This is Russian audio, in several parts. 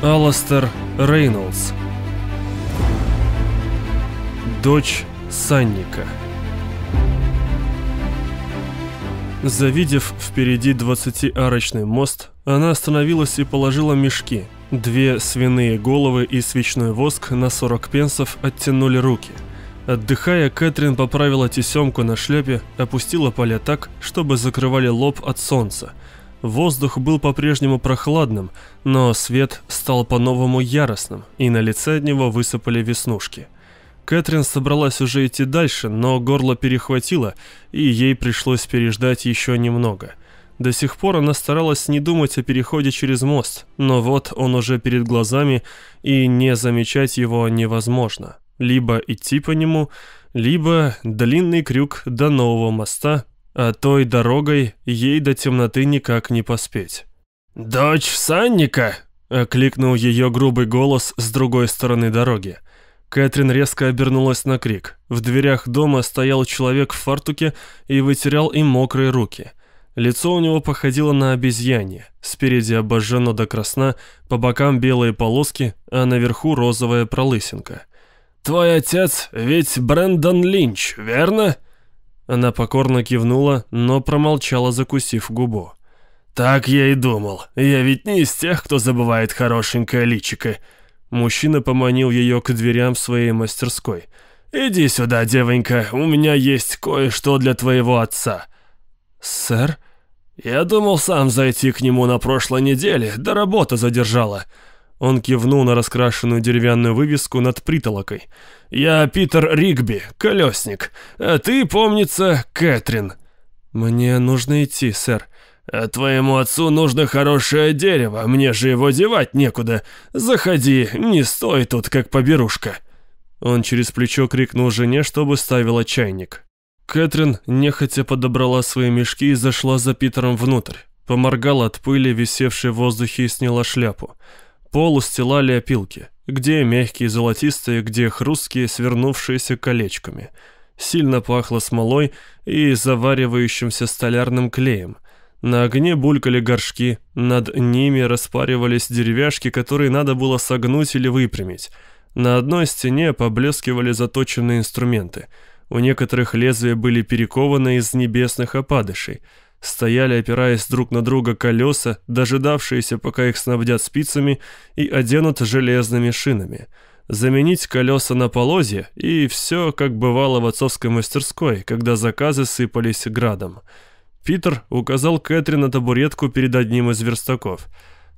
Аластер Рейнольдс Дочь Санника Завидев впереди двадцатиарочный мост, она остановилась и положила мешки. Две свиные головы и свечной воск на 40 пенсов оттянули руки. Отдыхая, Кэтрин поправила тесемку на шляпе, опустила поля так, чтобы закрывали лоб от солнца. Воздух был по-прежнему прохладным, но свет стал по-новому яростным, и на лице от него высыпали веснушки – Кэтрин собралась уже идти дальше, но горло перехватило, и ей пришлось переждать еще немного. До сих пор она старалась не думать о переходе через мост, но вот он уже перед глазами, и не замечать его невозможно. Либо идти по нему, либо длинный крюк до нового моста, а той дорогой ей до темноты никак не поспеть. «Дочь Санника!» — окликнул ее грубый голос с другой стороны дороги. Кэтрин резко обернулась на крик. В дверях дома стоял человек в фартуке и вытирал им мокрые руки. Лицо у него походило на обезьянье. Спереди обожжено до красна, по бокам белые полоски, а наверху розовая пролысинка. «Твой отец ведь Брэндон Линч, верно?» Она покорно кивнула, но промолчала, закусив губу. «Так я и думал. Я ведь не из тех, кто забывает хорошенькое личико. Мужчина поманил ее к дверям своей мастерской. «Иди сюда, девонька, у меня есть кое-что для твоего отца». «Сэр?» «Я думал сам зайти к нему на прошлой неделе, да работа задержала». Он кивнул на раскрашенную деревянную вывеску над притолокой. «Я Питер Ригби, колесник, а ты, помнится, Кэтрин». «Мне нужно идти, сэр». А твоему отцу нужно хорошее дерево, мне же его девать некуда. Заходи, не стой тут, как поберушка». Он через плечо крикнул жене, чтобы ставила чайник. Кэтрин нехотя подобрала свои мешки и зашла за Питером внутрь. Поморгала от пыли, висевшей в воздухе, и сняла шляпу. Пол устилали опилки. Где мягкие золотистые, где хрусткие, свернувшиеся колечками. Сильно пахло смолой и заваривающимся столярным клеем – на огне булькали горшки, над ними распаривались деревяшки, которые надо было согнуть или выпрямить. На одной стене поблескивали заточенные инструменты. У некоторых лезвия были перекованы из небесных опадышей. Стояли, опираясь друг на друга колеса, дожидавшиеся, пока их снабдят спицами и оденут железными шинами. Заменить колеса на полозья, и все, как бывало в отцовской мастерской, когда заказы сыпались градом. Питер указал Кэтрин на табуретку перед одним из верстаков.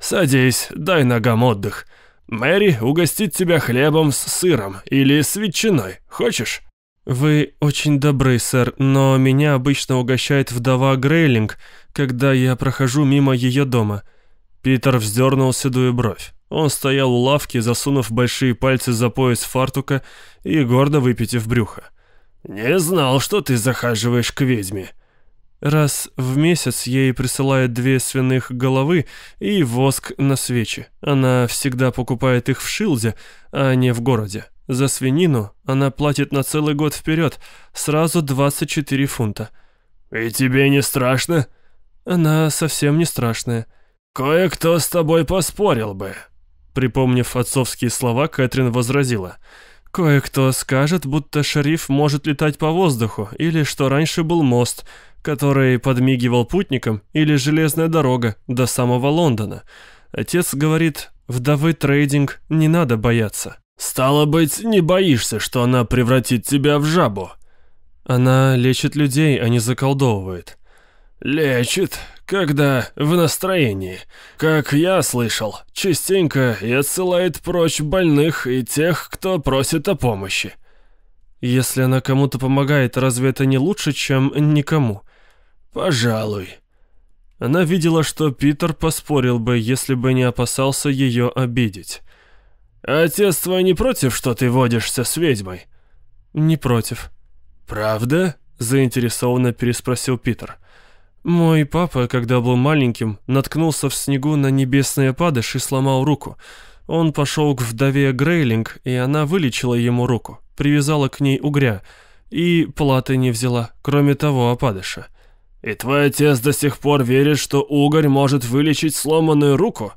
«Садись, дай ногам отдых. Мэри угостит тебя хлебом с сыром или с ветчиной. Хочешь?» «Вы очень добры, сэр, но меня обычно угощает вдова Грейлинг, когда я прохожу мимо ее дома». Питер вздернул седую бровь. Он стоял у лавки, засунув большие пальцы за пояс фартука и гордо выпитив брюхо. «Не знал, что ты захаживаешь к ведьме», Раз в месяц ей присылают две свиных головы и воск на свечи. Она всегда покупает их в Шилде, а не в городе. За свинину она платит на целый год вперед, сразу 24 фунта. «И тебе не страшно?» «Она совсем не страшная». «Кое-кто с тобой поспорил бы». Припомнив отцовские слова, Кэтрин возразила. «Кое-кто скажет, будто шериф может летать по воздуху, или что раньше был мост» который подмигивал путникам, или железная дорога до самого Лондона. Отец говорит, вдовы трейдинг не надо бояться. «Стало быть, не боишься, что она превратит тебя в жабу?» «Она лечит людей, а не заколдовывает». «Лечит, когда в настроении. Как я слышал, частенько и отсылает прочь больных и тех, кто просит о помощи». «Если она кому-то помогает, разве это не лучше, чем никому?» «Пожалуй». Она видела, что Питер поспорил бы, если бы не опасался ее обидеть. «Отец твой не против, что ты водишься с ведьмой?» «Не против». «Правда?» – заинтересованно переспросил Питер. «Мой папа, когда был маленьким, наткнулся в снегу на небесный опадыш и сломал руку. Он пошел к вдове Грейлинг, и она вылечила ему руку, привязала к ней угря и платы не взяла, кроме того опадыша». «И твой отец до сих пор верит, что угорь может вылечить сломанную руку?»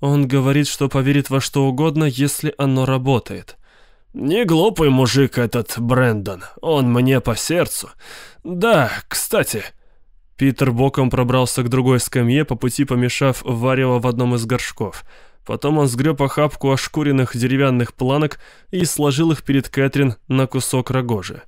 Он говорит, что поверит во что угодно, если оно работает. Не глупый мужик этот Брэндон, он мне по сердцу. Да, кстати... Питер боком пробрался к другой скамье, по пути помешав варево в одном из горшков. Потом он сгреб охапку ошкуренных деревянных планок и сложил их перед Кэтрин на кусок рогожи.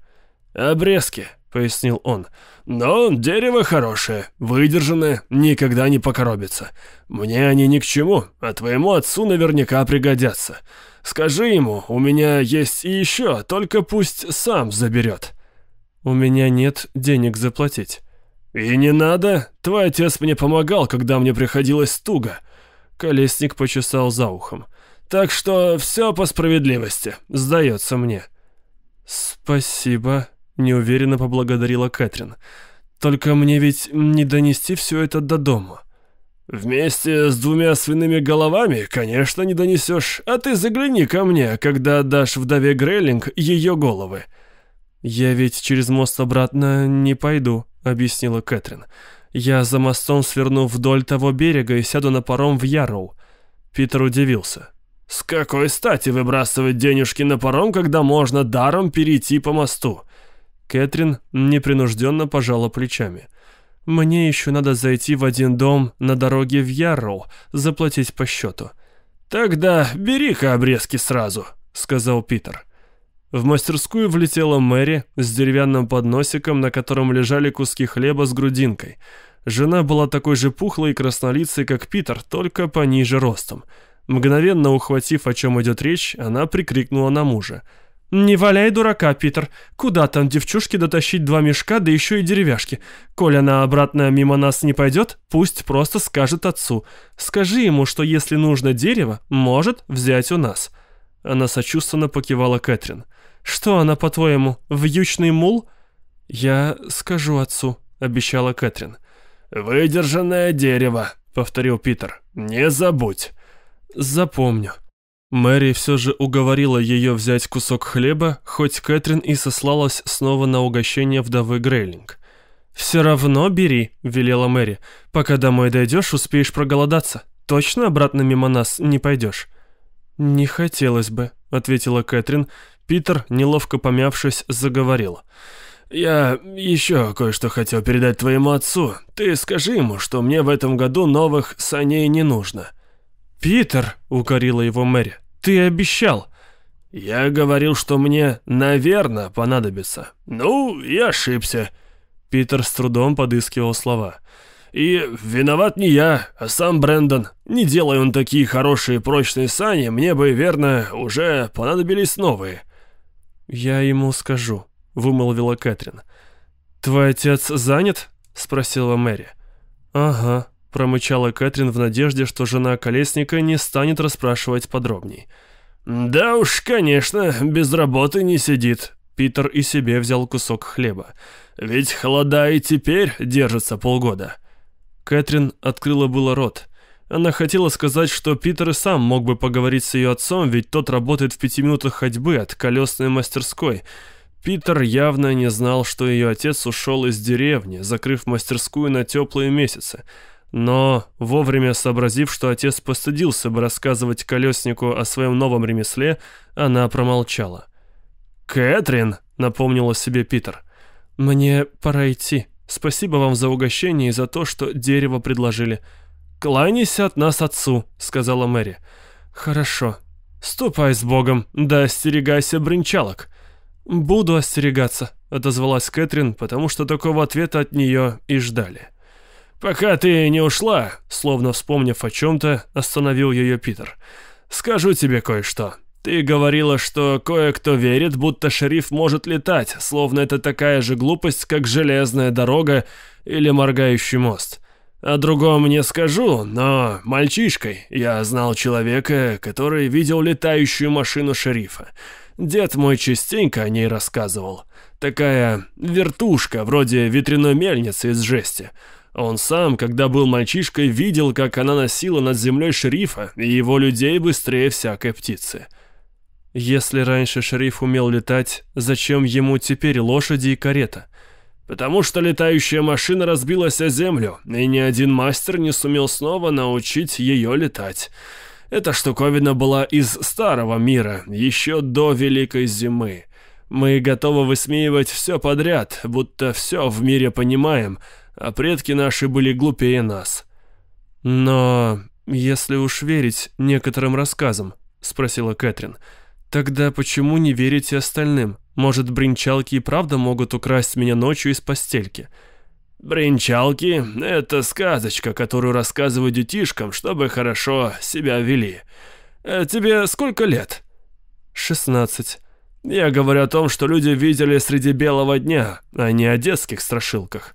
«Обрезки», — пояснил он. «Но дерево хорошее, выдержанное, никогда не покоробится. Мне они ни к чему, а твоему отцу наверняка пригодятся. Скажи ему, у меня есть и еще, только пусть сам заберет». «У меня нет денег заплатить». «И не надо, твой отец мне помогал, когда мне приходилось туго». Колесник почесал за ухом. «Так что все по справедливости, сдается мне». «Спасибо», — неуверенно поблагодарила Кэтрин. «Только мне ведь не донести все это до дома». «Вместе с двумя свиными головами, конечно, не донесешь, а ты загляни ко мне, когда отдашь вдове Грейлинг ее головы». «Я ведь через мост обратно не пойду», — объяснила Кэтрин. «Я за мостом сверну вдоль того берега и сяду на паром в Ярроу». Питер удивился. «С какой стати выбрасывать денежки на паром, когда можно даром перейти по мосту?» Кэтрин непринужденно пожала плечами. «Мне еще надо зайти в один дом на дороге в Ярроу, заплатить по счету». «Тогда бери-ка обрезки сразу», — сказал Питер. В мастерскую влетела Мэри с деревянным подносиком, на котором лежали куски хлеба с грудинкой. Жена была такой же пухлой и краснолицей, как Питер, только пониже ростом. Мгновенно ухватив, о чем идет речь, она прикрикнула на мужа. «Не валяй дурака, Питер. Куда там девчушке дотащить два мешка, да еще и деревяшки? Коль она обратно мимо нас не пойдет, пусть просто скажет отцу. Скажи ему, что если нужно дерево, может взять у нас». Она сочувственно покивала Кэтрин. «Что она, по-твоему, вьючный мул?» «Я скажу отцу», — обещала Кэтрин. «Выдержанное дерево», — повторил Питер. «Не забудь». «Запомню». Мэри все же уговорила ее взять кусок хлеба, хоть Кэтрин и сослалась снова на угощение вдовы Грейлинг. «Все равно бери», — велела Мэри. «Пока домой дойдешь, успеешь проголодаться. Точно обратно мимо нас не пойдешь?» «Не хотелось бы», — ответила Кэтрин, Питер, неловко помявшись, заговорил. «Я еще кое-что хотел передать твоему отцу. Ты скажи ему, что мне в этом году новых саней не нужно». «Питер», — укорила его Мэри, — «ты обещал». «Я говорил, что мне, наверное, понадобится. Ну, я ошибся». Питер с трудом подыскивал слова. «И виноват не я, а сам Брэндон. Не делай он такие хорошие прочные сани, мне бы, верно, уже понадобились новые». «Я ему скажу», — вымолвила Кэтрин. «Твой отец занят?» — спросила Мэри. «Ага», — промычала Кэтрин в надежде, что жена Колесника не станет расспрашивать подробней. «Да уж, конечно, без работы не сидит». Питер и себе взял кусок хлеба. «Ведь холода и теперь держатся полгода». Кэтрин открыла было рот. Она хотела сказать, что Питер и сам мог бы поговорить с ее отцом, ведь тот работает в пяти минутах ходьбы от колесной мастерской. Питер явно не знал, что ее отец ушел из деревни, закрыв мастерскую на теплые месяцы. Но, вовремя сообразив, что отец постыдился бы рассказывать колеснику о своем новом ремесле, она промолчала. «Кэтрин», — напомнила себе Питер, — «мне пора идти. Спасибо вам за угощение и за то, что дерево предложили». «Кланяйся от нас отцу», — сказала Мэри. «Хорошо. Ступай с Богом, да остерегайся бренчалок». «Буду остерегаться», — отозвалась Кэтрин, потому что такого ответа от нее и ждали. «Пока ты не ушла», — словно вспомнив о чем-то, остановил ее Питер. «Скажу тебе кое-что. Ты говорила, что кое-кто верит, будто шериф может летать, словно это такая же глупость, как железная дорога или моргающий мост. О другом не скажу, но мальчишкой я знал человека, который видел летающую машину шерифа. Дед мой частенько о ней рассказывал. Такая вертушка, вроде ветряной мельницы из жести. Он сам, когда был мальчишкой, видел, как она носила над землей шерифа и его людей быстрее всякой птицы. Если раньше шериф умел летать, зачем ему теперь лошади и карета? потому что летающая машина разбилась о землю, и ни один мастер не сумел снова научить ее летать. Эта штуковина была из старого мира, еще до Великой Зимы. Мы готовы высмеивать все подряд, будто все в мире понимаем, а предки наши были глупее нас. Но если уж верить некоторым рассказам, спросила Кэтрин, тогда почему не верите остальным? Может, бринчалки и правда могут украсть меня ночью из постельки? Бринчалки — это сказочка, которую рассказывают детишкам, чтобы хорошо себя вели. А тебе сколько лет? Шестнадцать. Я говорю о том, что люди видели среди белого дня, а не о детских страшилках.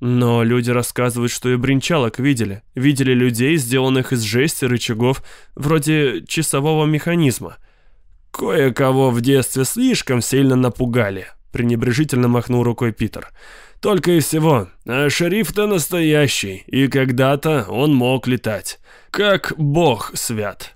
Но люди рассказывают, что и бринчалок видели. Видели людей, сделанных из жести, рычагов, вроде часового механизма. Кое-кого в детстве слишком сильно напугали, пренебрежительно махнул рукой Питер. Только и всего. А шериф-то настоящий, и когда-то он мог летать. Как бог свят.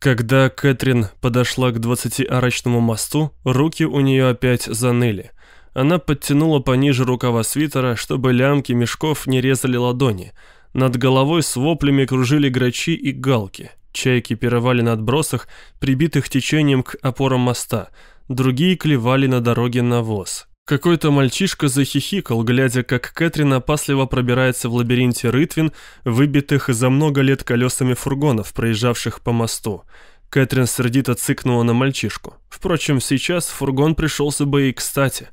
Когда Кэтрин подошла к двадцатиарочному мосту, руки у нее опять заныли. Она подтянула пониже рукава свитера, чтобы лямки мешков не резали ладони. Над головой с воплями кружили грачи и галки. Чайки пировали на отбросах, прибитых течением к опорам моста. Другие клевали на дороге навоз. Какой-то мальчишка захихикал, глядя, как Кэтрин опасливо пробирается в лабиринте рытвин, выбитых за много лет колесами фургонов, проезжавших по мосту. Кэтрин сердито цыкнула на мальчишку. Впрочем, сейчас фургон пришелся бы и кстати.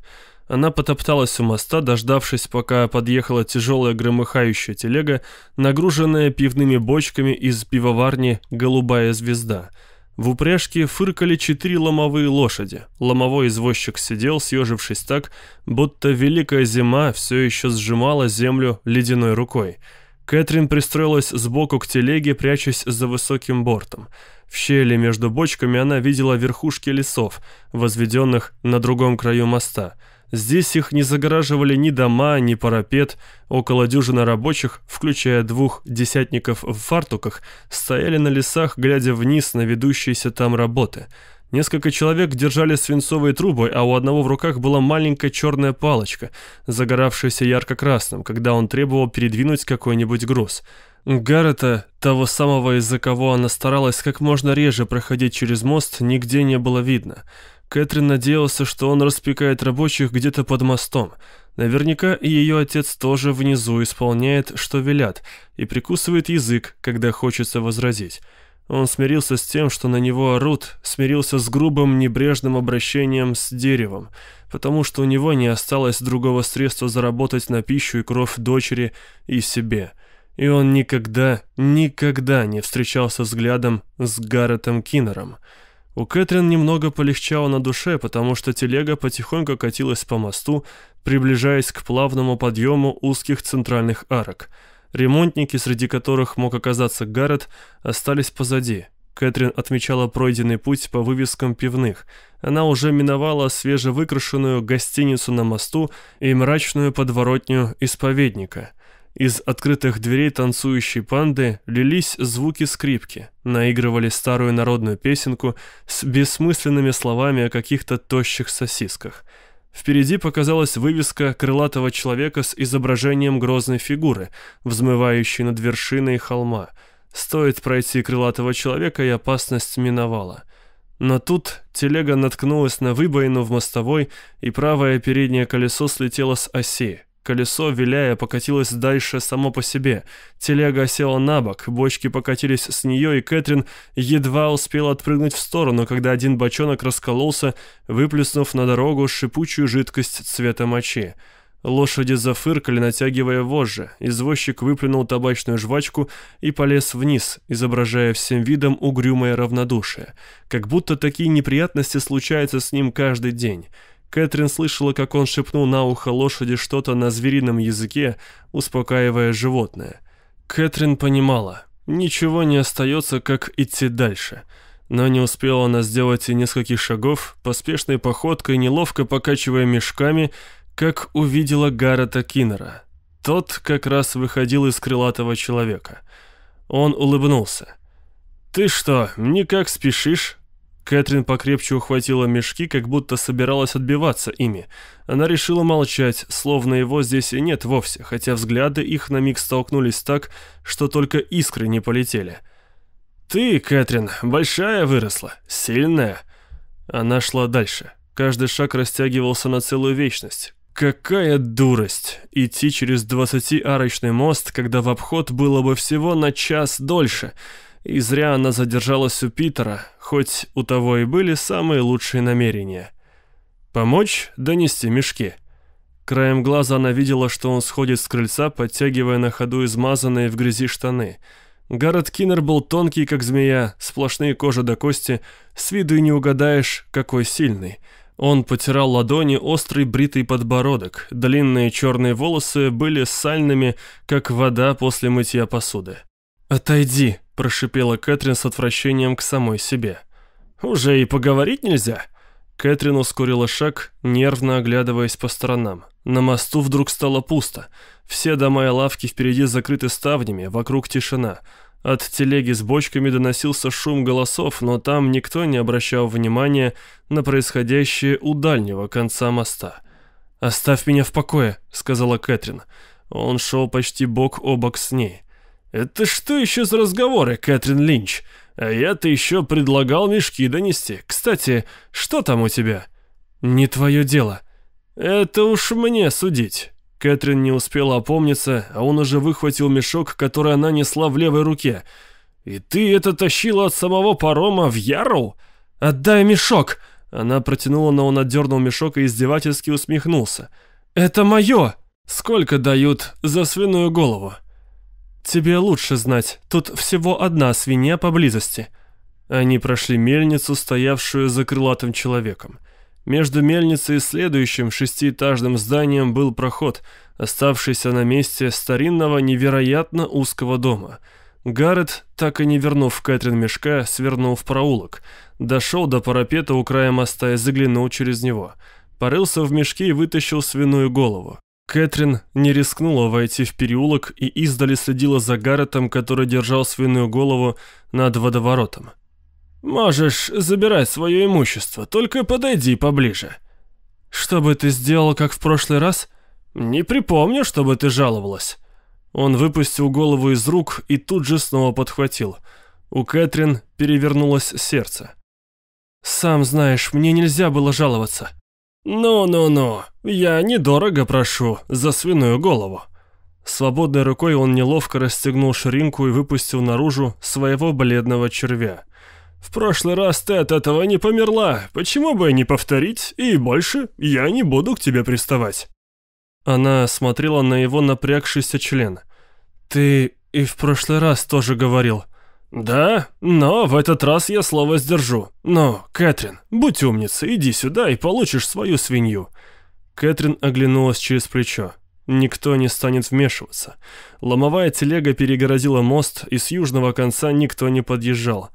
Она потопталась у моста, дождавшись, пока подъехала тяжелая громыхающая телега, нагруженная пивными бочками из пивоварни «Голубая звезда». В упряжке фыркали четыре ломовые лошади. Ломовой извозчик сидел, съежившись так, будто великая зима все еще сжимала землю ледяной рукой. Кэтрин пристроилась сбоку к телеге, прячась за высоким бортом. В щели между бочками она видела верхушки лесов, возведенных на другом краю моста – Здесь их не загораживали ни дома, ни парапет. Около дюжины рабочих, включая двух десятников в фартуках, стояли на лесах, глядя вниз на ведущиеся там работы. Несколько человек держали свинцовые трубы, а у одного в руках была маленькая черная палочка, загоравшаяся ярко-красным, когда он требовал передвинуть какой-нибудь груз. Гаррета, того самого, из-за кого она старалась как можно реже проходить через мост, нигде не было видно. Кэтрин надеялся, что он распекает рабочих где-то под мостом. Наверняка и ее отец тоже внизу исполняет, что велят, и прикусывает язык, когда хочется возразить. Он смирился с тем, что на него орут, смирился с грубым, небрежным обращением с деревом, потому что у него не осталось другого средства заработать на пищу и кровь дочери и себе. И он никогда, никогда не встречался взглядом с Гарретом Киннером. У Кэтрин немного полегчало на душе, потому что телега потихоньку катилась по мосту, приближаясь к плавному подъему узких центральных арок. Ремонтники, среди которых мог оказаться Гаррет, остались позади. Кэтрин отмечала пройденный путь по вывескам пивных. Она уже миновала свежевыкрашенную гостиницу на мосту и мрачную подворотню исповедника – из открытых дверей танцующей панды лились звуки скрипки, наигрывали старую народную песенку с бессмысленными словами о каких-то тощих сосисках. Впереди показалась вывеска крылатого человека с изображением грозной фигуры, взмывающей над вершиной холма. Стоит пройти крылатого человека, и опасность миновала. Но тут телега наткнулась на выбоину в мостовой, и правое переднее колесо слетело с оси. Колесо, виляя, покатилось дальше само по себе. Телега села на бок, бочки покатились с нее, и Кэтрин едва успела отпрыгнуть в сторону, когда один бочонок раскололся, выплеснув на дорогу шипучую жидкость цвета мочи. Лошади зафыркали, натягивая вожжи. Извозчик выплюнул табачную жвачку и полез вниз, изображая всем видом угрюмое равнодушие. Как будто такие неприятности случаются с ним каждый день. Кэтрин слышала, как он шепнул на ухо лошади что-то на зверином языке, успокаивая животное. Кэтрин понимала, ничего не остается, как идти дальше. Но не успела она сделать и нескольких шагов, поспешной походкой, неловко покачивая мешками, как увидела Гаррета Киннера. Тот как раз выходил из крылатого человека. Он улыбнулся. «Ты что, никак спешишь?» Кэтрин покрепче ухватила мешки, как будто собиралась отбиваться ими. Она решила молчать, словно его здесь и нет вовсе, хотя взгляды их на миг столкнулись так, что только искры не полетели. «Ты, Кэтрин, большая выросла, сильная». Она шла дальше. Каждый шаг растягивался на целую вечность. Какая дурость! Идти через двадцатиарочный мост, когда в обход было бы всего на час дольше — и зря она задержалась у Питера, хоть у того и были самые лучшие намерения. Помочь донести мешки. Краем глаза она видела, что он сходит с крыльца, подтягивая на ходу измазанные в грязи штаны. Гаррет Киннер был тонкий, как змея, сплошные кожа до кости, с виду и не угадаешь, какой сильный. Он потирал ладони острый бритый подбородок, длинные черные волосы были сальными, как вода после мытья посуды. «Отойди», – прошипела Кэтрин с отвращением к самой себе. «Уже и поговорить нельзя?» Кэтрин ускорила шаг, нервно оглядываясь по сторонам. На мосту вдруг стало пусто. Все дома и лавки впереди закрыты ставнями, вокруг тишина. От телеги с бочками доносился шум голосов, но там никто не обращал внимания на происходящее у дальнего конца моста. «Оставь меня в покое», — сказала Кэтрин. Он шел почти бок о бок с ней. «Это что еще за разговоры, Кэтрин Линч? А я-то еще предлагал мешки донести. Кстати, что там у тебя?» «Не твое дело». «Это уж мне судить». Кэтрин не успела опомниться, а он уже выхватил мешок, который она несла в левой руке. «И ты это тащила от самого парома в Ярроу? Отдай мешок!» Она протянула, но он отдернул мешок и издевательски усмехнулся. «Это мое!» «Сколько дают за свиную голову?» «Тебе лучше знать, тут всего одна свинья поблизости». Они прошли мельницу, стоявшую за крылатым человеком. Между мельницей и следующим шестиэтажным зданием был проход, оставшийся на месте старинного невероятно узкого дома. Гаррет, так и не вернув Кэтрин мешка, свернул в проулок. Дошел до парапета у края моста и заглянул через него. Порылся в мешке и вытащил свиную голову. Кэтрин не рискнула войти в переулок и издали следила за Гарретом, который держал свиную голову над водоворотом. «Можешь забирать свое имущество, только подойди поближе». «Что бы ты сделал, как в прошлый раз?» «Не припомню, чтобы ты жаловалась». Он выпустил голову из рук и тут же снова подхватил. У Кэтрин перевернулось сердце. «Сам знаешь, мне нельзя было жаловаться». «Ну-ну-ну, я недорого прошу за свиную голову». Свободной рукой он неловко расстегнул ширинку и выпустил наружу своего бледного червя. «В прошлый раз ты от этого не померла, почему бы не повторить, и больше я не буду к тебе приставать». Она смотрела на его напрягшийся член. «Ты и в прошлый раз тоже говорил». «Да, но в этот раз я слово сдержу. Но, Кэтрин, будь умницей, иди сюда и получишь свою свинью». Кэтрин оглянулась через плечо. Никто не станет вмешиваться. Ломовая телега перегородила мост, и с южного конца никто не подъезжал.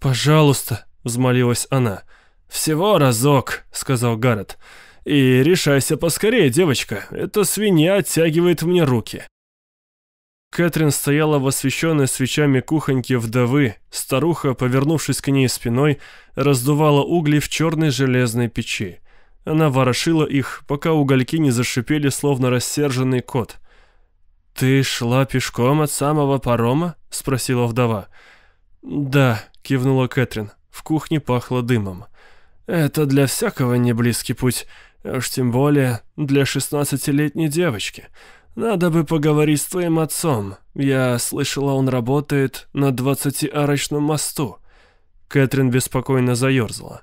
«Пожалуйста», — взмолилась она. «Всего разок», — сказал Гаррет. «И решайся поскорее, девочка. Эта свинья оттягивает мне руки». Кэтрин стояла в освещенной свечами кухоньке вдовы. Старуха, повернувшись к ней спиной, раздувала угли в черной железной печи. Она ворошила их, пока угольки не зашипели, словно рассерженный кот. «Ты шла пешком от самого парома?» — спросила вдова. «Да», — кивнула Кэтрин. В кухне пахло дымом. «Это для всякого не близкий путь, уж тем более для шестнадцатилетней девочки. «Надо бы поговорить с твоим отцом. Я слышала, он работает на двадцатиарочном мосту». Кэтрин беспокойно заерзала.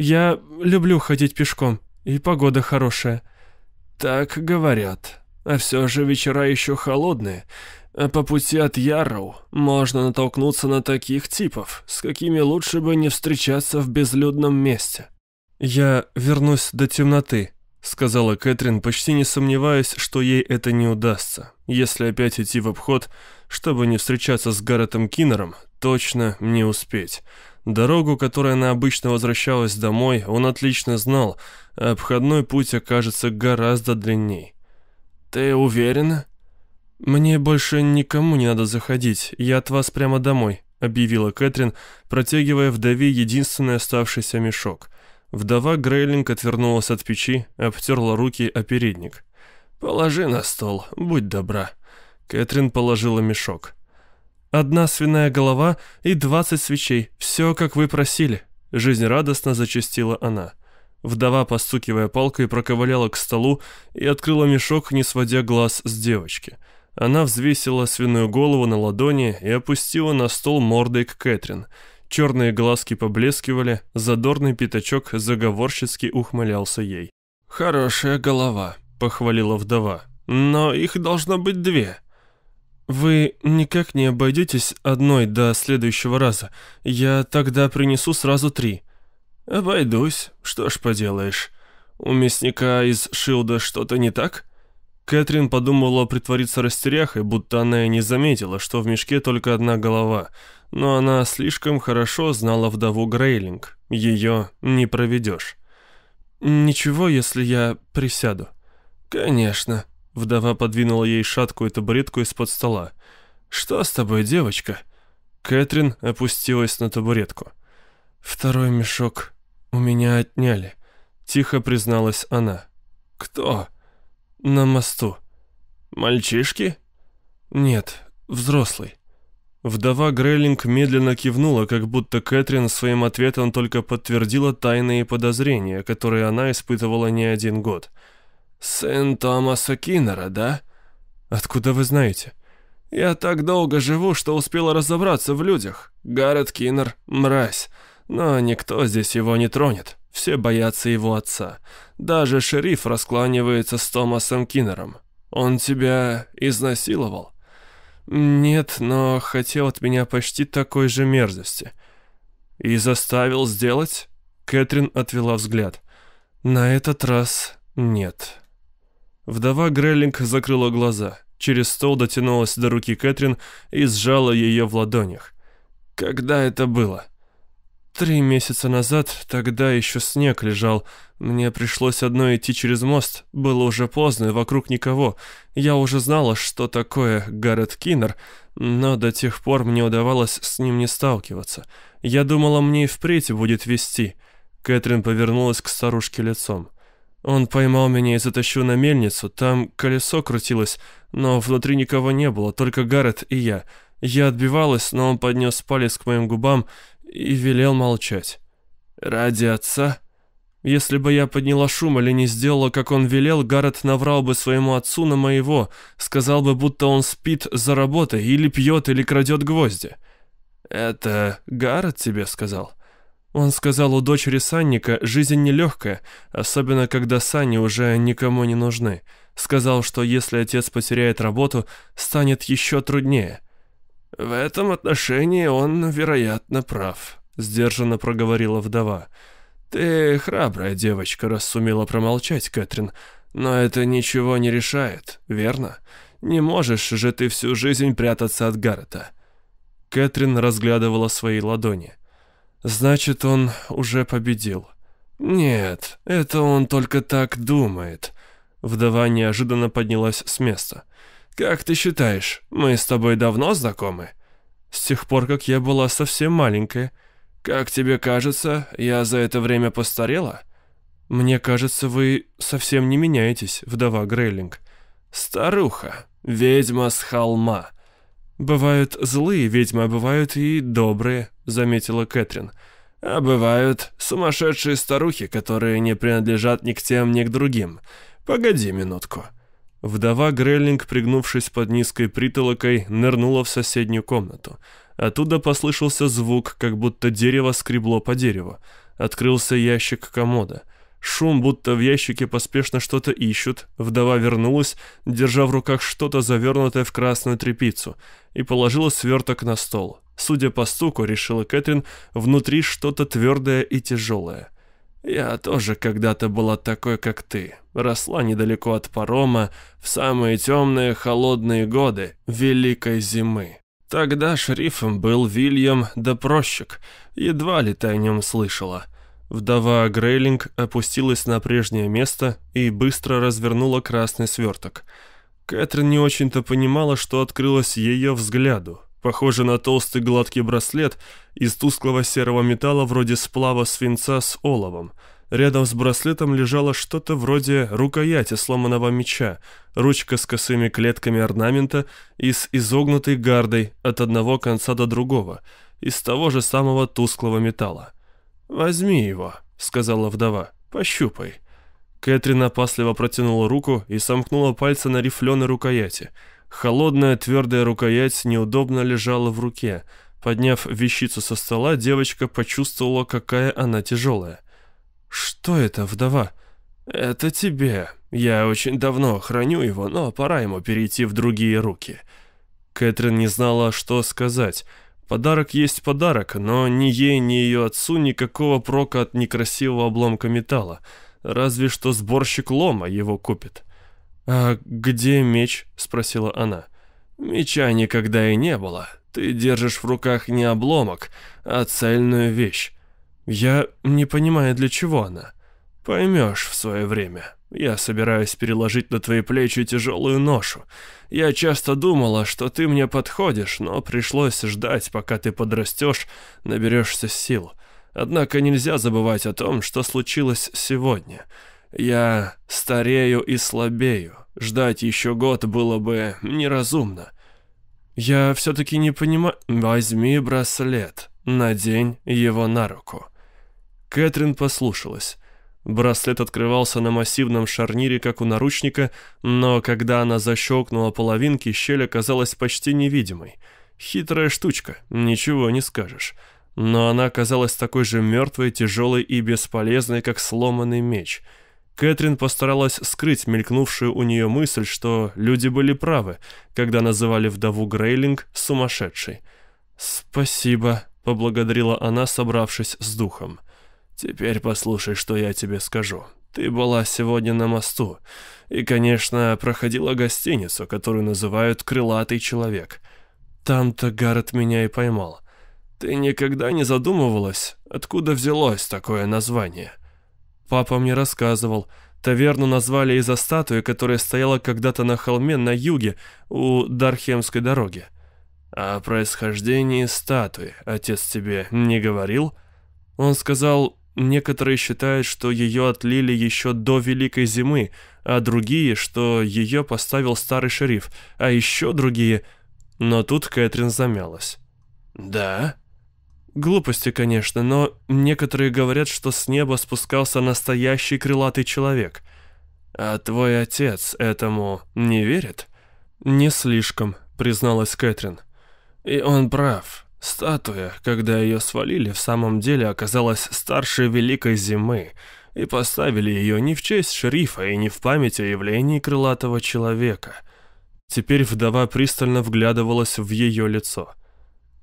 «Я люблю ходить пешком, и погода хорошая». «Так говорят. А все же вечера еще холодные. А по пути от Ярроу можно натолкнуться на таких типов, с какими лучше бы не встречаться в безлюдном месте». «Я вернусь до темноты», — сказала Кэтрин, почти не сомневаясь, что ей это не удастся. Если опять идти в обход, чтобы не встречаться с Гарретом Киннером, точно не успеть. Дорогу, которой она обычно возвращалась домой, он отлично знал, а обходной путь окажется гораздо длинней. «Ты уверена?» «Мне больше никому не надо заходить, я от вас прямо домой». объявила Кэтрин, протягивая вдове единственный оставшийся мешок. Вдова Грейлинг отвернулась от печи, обтерла руки о передник. «Положи на стол, будь добра». Кэтрин положила мешок. «Одна свиная голова и двадцать свечей, все, как вы просили», — жизнерадостно зачастила она. Вдова, постукивая палкой, проковыляла к столу и открыла мешок, не сводя глаз с девочки. Она взвесила свиную голову на ладони и опустила на стол мордой к Кэтрин. Черные глазки поблескивали, задорный пятачок заговорщицки ухмылялся ей. «Хорошая голова», — похвалила вдова. «Но их должно быть две». «Вы никак не обойдетесь одной до следующего раза. Я тогда принесу сразу три». «Обойдусь. Что ж поделаешь. У мясника из Шилда что-то не так?» Кэтрин подумала притвориться растеряхой, будто она и не заметила, что в мешке только одна голова. Но она слишком хорошо знала вдову Грейлинг. Ее не проведешь. «Ничего, если я присяду?» «Конечно». Вдова подвинула ей шаткую табуретку из-под стола. «Что с тобой, девочка?» Кэтрин опустилась на табуретку. «Второй мешок у меня отняли», — тихо призналась она. «Кто?» «На мосту». «Мальчишки?» «Нет, взрослый». Вдова Грейлинг медленно кивнула, как будто Кэтрин своим ответом только подтвердила тайные подозрения, которые она испытывала не один год. «Сын Томаса Киннера, да?» «Откуда вы знаете?» «Я так долго живу, что успела разобраться в людях. Гаррет Киннер — мразь. Но никто здесь его не тронет. Все боятся его отца. Даже шериф раскланивается с Томасом Киннером. Он тебя изнасиловал? Нет, но хотел от меня почти такой же мерзости. И заставил сделать? Кэтрин отвела взгляд. На этот раз нет. Вдова Греллинг закрыла глаза. Через стол дотянулась до руки Кэтрин и сжала ее в ладонях. Когда это было? Три месяца назад, тогда еще снег лежал. Мне пришлось одной идти через мост. Было уже поздно, и вокруг никого. Я уже знала, что такое Гаррет Киннер, но до тех пор мне удавалось с ним не сталкиваться. Я думала, мне и впредь будет вести. Кэтрин повернулась к старушке лицом. Он поймал меня и затащил на мельницу. Там колесо крутилось, но внутри никого не было, только Гаррет и я. Я отбивалась, но он поднес палец к моим губам и велел молчать. «Ради отца?» Если бы я подняла шум или не сделала, как он велел, Гаррет наврал бы своему отцу на моего, сказал бы, будто он спит за работой, или пьет, или крадет гвозди. «Это Гаррет тебе сказал?» Он сказал, у дочери Санника жизнь нелегкая, особенно когда Санни уже никому не нужны. Сказал, что если отец потеряет работу, станет еще труднее. «В этом отношении он, вероятно, прав», — сдержанно проговорила вдова. «Ты храбрая девочка, раз сумела промолчать, Кэтрин, но это ничего не решает, верно? Не можешь же ты всю жизнь прятаться от Гаррета». Кэтрин разглядывала свои ладони. «Значит, он уже победил». «Нет, это он только так думает». Вдова неожиданно поднялась с места. «Как ты считаешь, мы с тобой давно знакомы?» «С тех пор, как я была совсем маленькая. Как тебе кажется, я за это время постарела?» «Мне кажется, вы совсем не меняетесь, вдова Грейлинг». «Старуха, ведьма с холма». «Бывают злые ведьмы, а бывают и добрые», — заметила Кэтрин. «А бывают сумасшедшие старухи, которые не принадлежат ни к тем, ни к другим. Погоди минутку». Вдова Греллинг, пригнувшись под низкой притолокой, нырнула в соседнюю комнату. Оттуда послышался звук, как будто дерево скребло по дереву. Открылся ящик комода. Шум, будто в ящике поспешно что-то ищут. Вдова вернулась, держа в руках что-то завернутое в красную тряпицу, и положила сверток на стол. Судя по стуку, решила Кэтрин, внутри что-то твердое и тяжелое. Я тоже когда-то была такой, как ты. Росла недалеко от парома в самые темные холодные годы Великой зимы. Тогда шерифом был Вильям Допрощик. Едва ли ты о нем слышала. Вдова Грейлинг опустилась на прежнее место и быстро развернула красный сверток. Кэтрин не очень-то понимала, что открылось ее взгляду. Похожий на толстый гладкий браслет из тусклого серого металла вроде сплава свинца с оловом. Рядом с браслетом лежало что-то вроде рукояти сломанного меча, ручка с косыми клетками орнамента и с изогнутой гардой от одного конца до другого, из того же самого тусклого металла. «Возьми его», — сказала вдова, — «пощупай». Кэтрин опасливо протянула руку и сомкнула пальцы на рифленой рукояти. Холодная твердая рукоять неудобно лежала в руке. Подняв вещицу со стола, девочка почувствовала, какая она тяжелая. «Что это, вдова?» «Это тебе. Я очень давно храню его, но пора ему перейти в другие руки». Кэтрин не знала, что сказать. Подарок есть подарок, но ни ей, ни ее отцу никакого прока от некрасивого обломка металла. Разве что сборщик лома его купит. «А где меч?» — спросила она. «Меча никогда и не было. Ты держишь в руках не обломок, а цельную вещь. Я не понимаю, для чего она. Поймешь в свое время. Я собираюсь переложить на твои плечи тяжелую ношу. Я часто думала, что ты мне подходишь, но пришлось ждать, пока ты подрастешь, наберешься сил. Однако нельзя забывать о том, что случилось сегодня. Я старею и слабею. Ждать еще год было бы неразумно. Я все-таки не понимаю... Возьми браслет, надень его на руку. Кэтрин послушалась. Браслет открывался на массивном шарнире, как у наручника, но когда она защелкнула половинки, щель оказалась почти невидимой. Хитрая штучка, ничего не скажешь. Но она оказалась такой же мертвой, тяжелой и бесполезной, как сломанный меч. Кэтрин постаралась скрыть мелькнувшую у нее мысль, что люди были правы, когда называли вдову Грейлинг сумасшедшей. «Спасибо», — поблагодарила она, собравшись с духом. «Теперь послушай, что я тебе скажу. Ты была сегодня на мосту и, конечно, проходила гостиницу, которую называют «Крылатый человек». Там-то Гаррет меня и поймал. Ты никогда не задумывалась, откуда взялось такое название?» Папа мне рассказывал. Таверну назвали из-за статуи, которая стояла когда-то на холме на юге у Дархемской дороги. О происхождении статуи отец тебе не говорил? Он сказал, некоторые считают, что ее отлили еще до Великой Зимы, а другие, что ее поставил старый шериф, а еще другие... Но тут Кэтрин замялась. «Да?» Глупости, конечно, но некоторые говорят, что с неба спускался настоящий крылатый человек. А твой отец этому не верит? Не слишком, призналась Кэтрин. И он прав. Статуя, когда ее свалили, в самом деле оказалась старше Великой Зимы, и поставили ее не в честь шерифа и не в память о явлении крылатого человека. Теперь вдова пристально вглядывалась в ее лицо.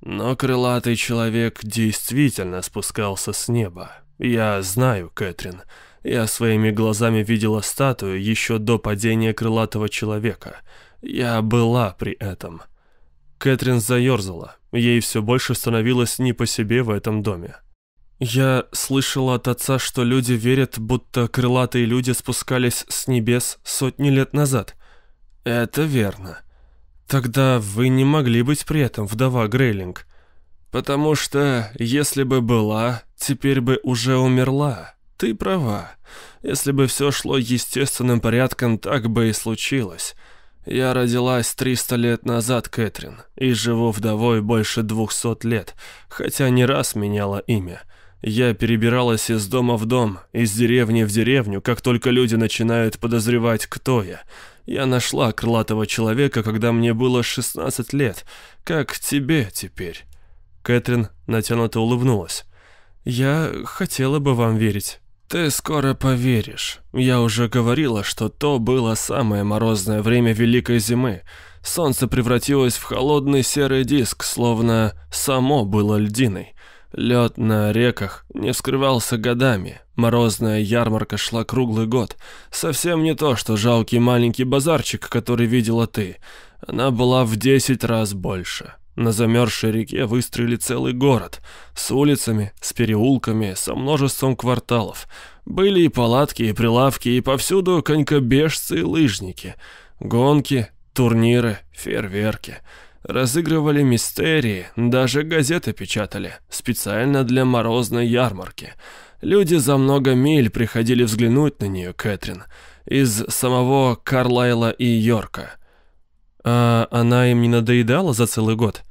Но крылатый человек действительно спускался с неба. Я знаю, Кэтрин. Я своими глазами видела статую еще до падения крылатого человека. Я была при этом. Кэтрин заерзала. Ей все больше становилось не по себе в этом доме. Я слышала от отца, что люди верят, будто крылатые люди спускались с небес сотни лет назад. Это верно. Тогда вы не могли быть при этом, вдова Грейлинг. Потому что, если бы была, теперь бы уже умерла. Ты права. Если бы все шло естественным порядком, так бы и случилось. Я родилась 300 лет назад, Кэтрин, и живу вдовой больше двухсот лет, хотя не раз меняла имя. Я перебиралась из дома в дом, из деревни в деревню, как только люди начинают подозревать, кто я. Я нашла крылатого человека, когда мне было 16 лет, как тебе теперь». Кэтрин натянуто улыбнулась. «Я хотела бы вам верить». «Ты скоро поверишь. Я уже говорила, что то было самое морозное время Великой Зимы. Солнце превратилось в холодный серый диск, словно само было льдиной. Лед на реках не вскрывался годами. Морозная ярмарка шла круглый год. Совсем не то, что жалкий маленький базарчик, который видела ты. Она была в десять раз больше. На замерзшей реке выстроили целый город. С улицами, с переулками, со множеством кварталов. Были и палатки, и прилавки, и повсюду конькобежцы и лыжники. Гонки, турниры, фейерверки. Разыгрывали мистерии, даже газеты печатали, специально для морозной ярмарки. Люди за много миль приходили взглянуть на нее, Кэтрин, из самого Карлайла и Йорка. А она им не надоедала за целый год?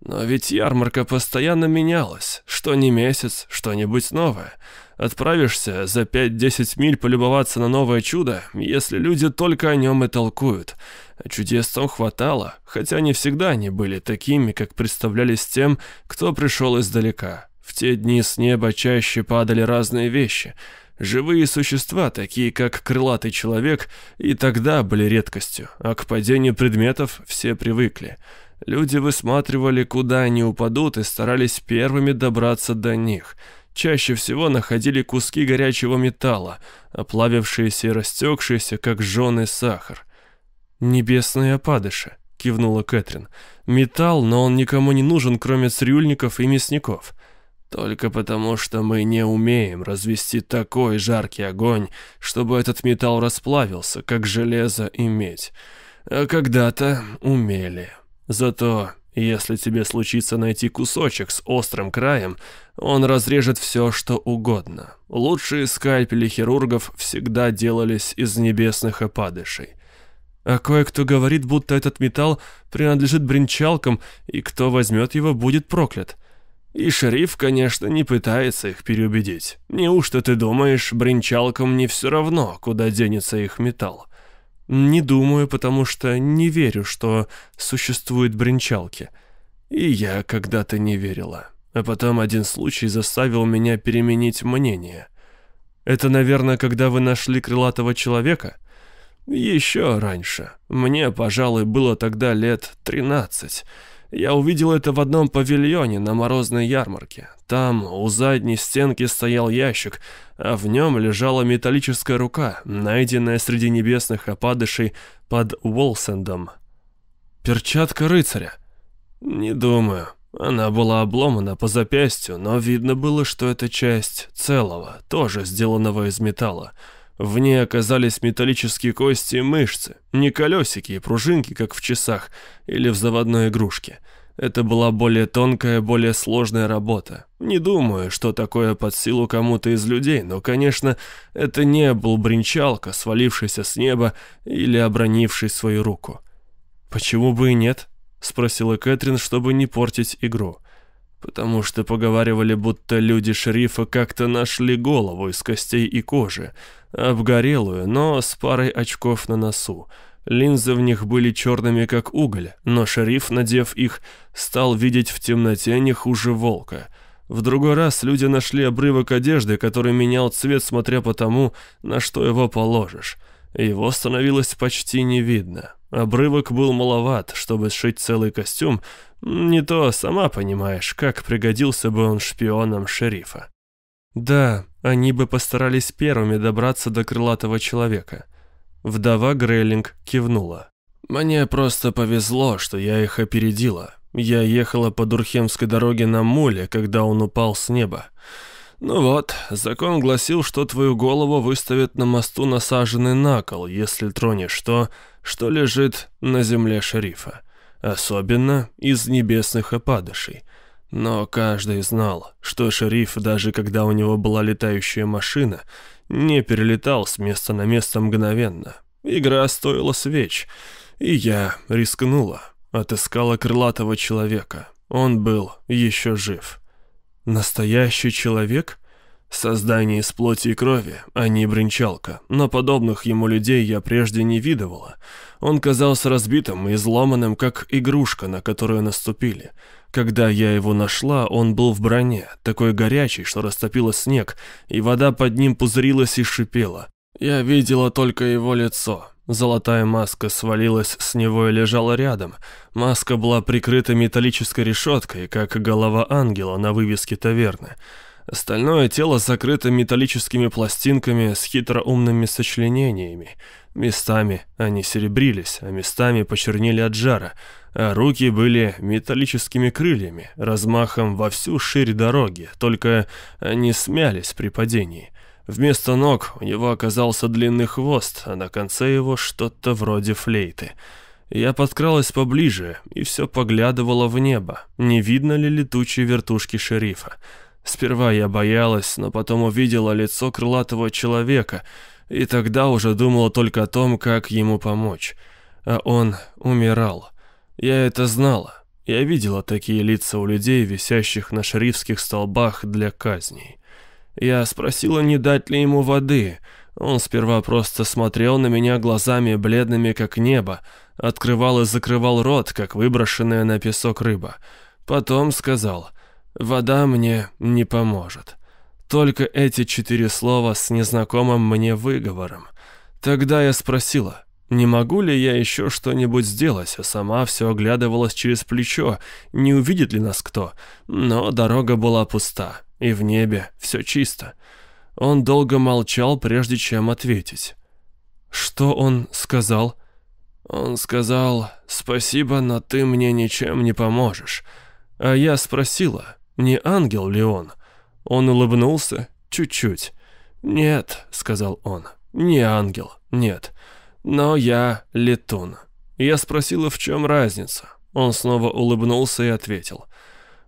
Но ведь ярмарка постоянно менялась, что не месяц, что-нибудь новое. Отправишься за 5-10 миль полюбоваться на новое чудо, если люди только о нем и толкуют. Чудес там хватало, хотя не всегда они были такими, как представлялись тем, кто пришел издалека. В те дни с неба чаще падали разные вещи. Живые существа, такие как крылатый человек, и тогда были редкостью, а к падению предметов все привыкли. Люди высматривали, куда они упадут, и старались первыми добраться до них. Чаще всего находили куски горячего металла, оплавившиеся и растекшиеся, как жженый сахар. «Небесные опадыши», — кивнула Кэтрин. «Металл, но он никому не нужен, кроме цирюльников и мясников». Только потому, что мы не умеем развести такой жаркий огонь, чтобы этот металл расплавился, как железо и медь. А когда-то умели. Зато, если тебе случится найти кусочек с острым краем, он разрежет все, что угодно. Лучшие скальпели хирургов всегда делались из небесных опадышей. А кое-кто говорит, будто этот металл принадлежит бренчалкам, и кто возьмет его, будет проклят. И шериф, конечно, не пытается их переубедить. Неужто ты думаешь, бренчалкам не все равно, куда денется их металл? Не думаю, потому что не верю, что существуют бренчалки. И я когда-то не верила. А потом один случай заставил меня переменить мнение. Это, наверное, когда вы нашли крылатого человека? Еще раньше. Мне, пожалуй, было тогда лет тринадцать. Я увидел это в одном павильоне на морозной ярмарке. Там у задней стенки стоял ящик, а в нем лежала металлическая рука, найденная среди небесных опадышей под Уолсендом. Перчатка рыцаря? Не думаю. Она была обломана по запястью, но видно было, что это часть целого, тоже сделанного из металла. В ней оказались металлические кости и мышцы, не колесики и пружинки, как в часах или в заводной игрушке. Это была более тонкая, более сложная работа. Не думаю, что такое под силу кому-то из людей, но, конечно, это не был бренчалка, свалившийся с неба или обронивший свою руку. «Почему бы и нет?» — спросила Кэтрин, чтобы не портить игру потому что поговаривали, будто люди шерифа как-то нашли голову из костей и кожи, обгорелую, но с парой очков на носу. Линзы в них были черными, как уголь, но шериф, надев их, стал видеть в темноте не хуже волка. В другой раз люди нашли обрывок одежды, который менял цвет, смотря по тому, на что его положишь. Его становилось почти не видно. Обрывок был маловат, чтобы сшить целый костюм, не то, сама понимаешь, как пригодился бы он шпионам шерифа. Да, они бы постарались первыми добраться до крылатого человека. Вдова Грейлинг кивнула. «Мне просто повезло, что я их опередила. Я ехала по Дурхемской дороге на муле, когда он упал с неба. Ну вот, закон гласил, что твою голову выставят на мосту насаженный на кол, если тронешь то, что лежит на земле шерифа особенно из небесных опадышей. Но каждый знал, что шериф, даже когда у него была летающая машина, не перелетал с места на место мгновенно. Игра стоила свеч, и я рискнула, отыскала крылатого человека. Он был еще жив. Настоящий человек? Создание из плоти и крови, а не бренчалка, но подобных ему людей я прежде не видывала. Он казался разбитым и изломанным, как игрушка, на которую наступили. Когда я его нашла, он был в броне, такой горячий, что растопило снег, и вода под ним пузырилась и шипела. Я видела только его лицо. Золотая маска свалилась с него и лежала рядом. Маска была прикрыта металлической решеткой, как голова ангела на вывеске таверны. Остальное тело закрыто металлическими пластинками с хитроумными сочленениями. Местами они серебрились, а местами почернели от жара, а руки были металлическими крыльями, размахом во всю ширь дороги, только они смялись при падении. Вместо ног у него оказался длинный хвост, а на конце его что-то вроде флейты. Я подкралась поближе и все поглядывала в небо, не видно ли летучей вертушки шерифа. Сперва я боялась, но потом увидела лицо крылатого человека, и тогда уже думала только о том, как ему помочь. А он умирал. Я это знала. Я видела такие лица у людей, висящих на шерифских столбах для казней. Я спросила, не дать ли ему воды. Он сперва просто смотрел на меня глазами бледными, как небо, открывал и закрывал рот, как выброшенная на песок рыба. Потом сказал, «Вода мне не поможет». Только эти четыре слова с незнакомым мне выговором. Тогда я спросила, не могу ли я еще что-нибудь сделать, а сама все оглядывалась через плечо, не увидит ли нас кто. Но дорога была пуста, и в небе все чисто. Он долго молчал, прежде чем ответить. Что он сказал? Он сказал, «Спасибо, но ты мне ничем не поможешь». А я спросила, не ангел ли он? Он улыбнулся, чуть-чуть. «Нет», — сказал он, — «не ангел, нет». Но я летун. Я спросила, в чем разница. Он снова улыбнулся и ответил.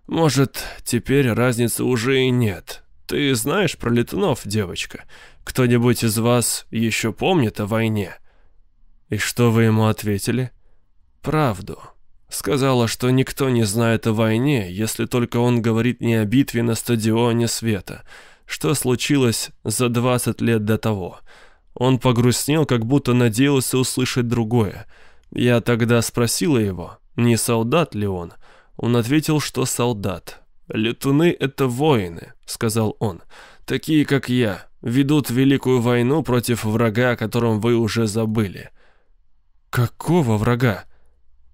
Может, теперь разницы уже и нет. Ты знаешь про летунов, девочка? Кто-нибудь из вас еще помнит о войне? И что вы ему ответили? Правду. Сказала, что никто не знает о войне, если только он говорит не о битве на стадионе света, что случилось за 20 лет до того. Он погрустнел, как будто надеялся услышать другое. Я тогда спросила его, не солдат ли он. Он ответил, что солдат. «Летуны — это воины», — сказал он. «Такие, как я, ведут великую войну против врага, о котором вы уже забыли». «Какого врага?»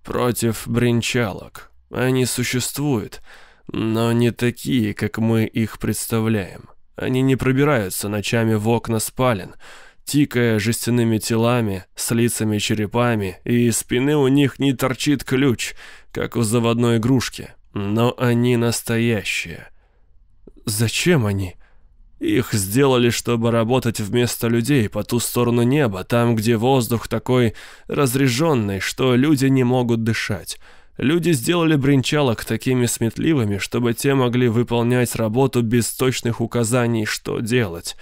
«Против бренчалок. Они существуют, но не такие, как мы их представляем. Они не пробираются ночами в окна спален, тикая жестяными телами, с лицами черепами, и из спины у них не торчит ключ, как у заводной игрушки. Но они настоящие. Зачем они? Их сделали, чтобы работать вместо людей по ту сторону неба, там, где воздух такой разреженный, что люди не могут дышать. Люди сделали бренчалок такими сметливыми, чтобы те могли выполнять работу без точных указаний, что делать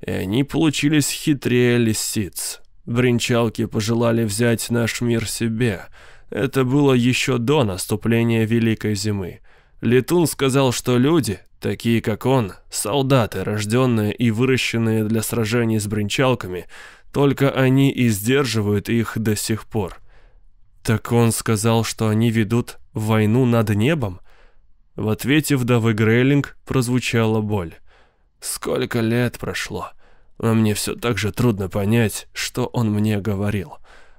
и они получились хитрее лисиц. Бринчалки пожелали взять наш мир себе. Это было еще до наступления Великой Зимы. Летун сказал, что люди, такие как он, солдаты, рожденные и выращенные для сражений с бринчалками, только они и сдерживают их до сих пор. Так он сказал, что они ведут войну над небом? В ответе вдовы Грейлинг прозвучала боль. Сколько лет прошло, а мне все так же трудно понять, что он мне говорил.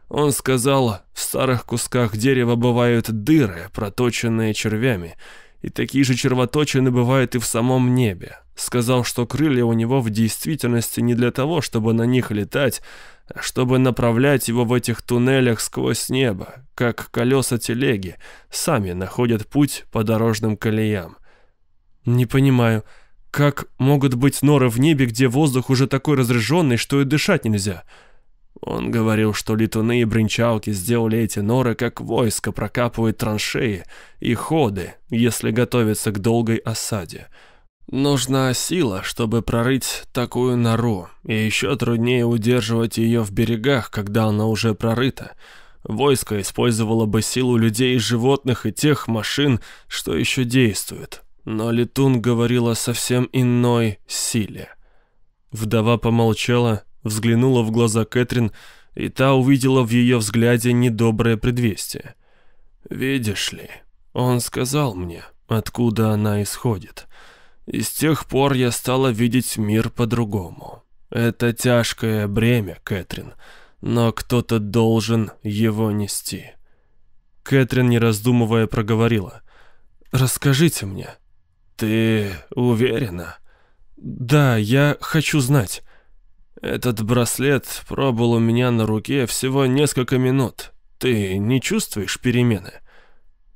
Он сказал, в старых кусках дерева бывают дыры, проточенные червями, и такие же червоточины бывают и в самом небе. Сказал, что крылья у него в действительности не для того, чтобы на них летать, а чтобы направлять его в этих туннелях сквозь небо, как колеса телеги, сами находят путь по дорожным колеям. «Не понимаю», как могут быть норы в небе, где воздух уже такой разряженный, что и дышать нельзя? Он говорил, что летуны и бринчалки сделали эти норы, как войско прокапывает траншеи и ходы, если готовится к долгой осаде. Нужна сила, чтобы прорыть такую нору, и еще труднее удерживать ее в берегах, когда она уже прорыта. Войско использовало бы силу людей и животных и тех машин, что еще действуют. Но Летун говорила о совсем иной силе. Вдова помолчала, взглянула в глаза Кэтрин, и та увидела в ее взгляде недоброе предвестие. «Видишь ли, он сказал мне, откуда она исходит. И с тех пор я стала видеть мир по-другому. Это тяжкое бремя, Кэтрин, но кто-то должен его нести». Кэтрин, не раздумывая, проговорила. «Расскажите мне, «Ты уверена?» «Да, я хочу знать». «Этот браслет пробыл у меня на руке всего несколько минут. Ты не чувствуешь перемены?»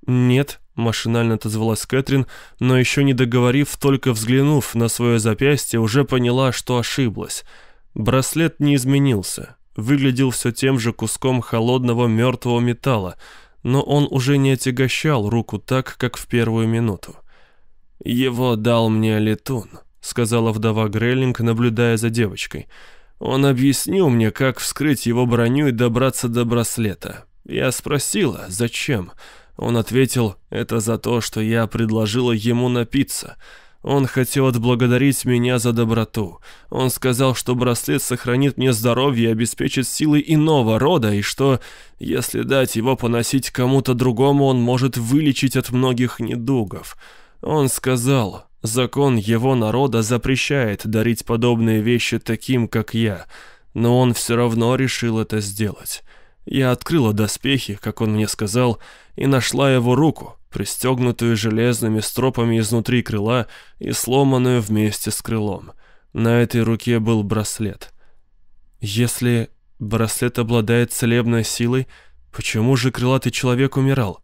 «Нет», — машинально отозвалась Кэтрин, но еще не договорив, только взглянув на свое запястье, уже поняла, что ошиблась. Браслет не изменился. выглядел все тем же куском холодного мертвого металла, но он уже не отягощал руку так, как в первую минуту. «Его дал мне летун», — сказала вдова Греллинг, наблюдая за девочкой. «Он объяснил мне, как вскрыть его броню и добраться до браслета. Я спросила, зачем?» Он ответил, это за то, что я предложила ему напиться. Он хотел отблагодарить меня за доброту. Он сказал, что браслет сохранит мне здоровье и обеспечит силы иного рода, и что, если дать его поносить кому-то другому, он может вылечить от многих недугов. Он сказал, закон его народа запрещает дарить подобные вещи таким, как я, но он все равно решил это сделать. Я открыла доспехи, как он мне сказал, и нашла его руку, пристегнутую железными стропами изнутри крыла и сломанную вместе с крылом. На этой руке был браслет. Если браслет обладает целебной силой, почему же крылатый человек умирал?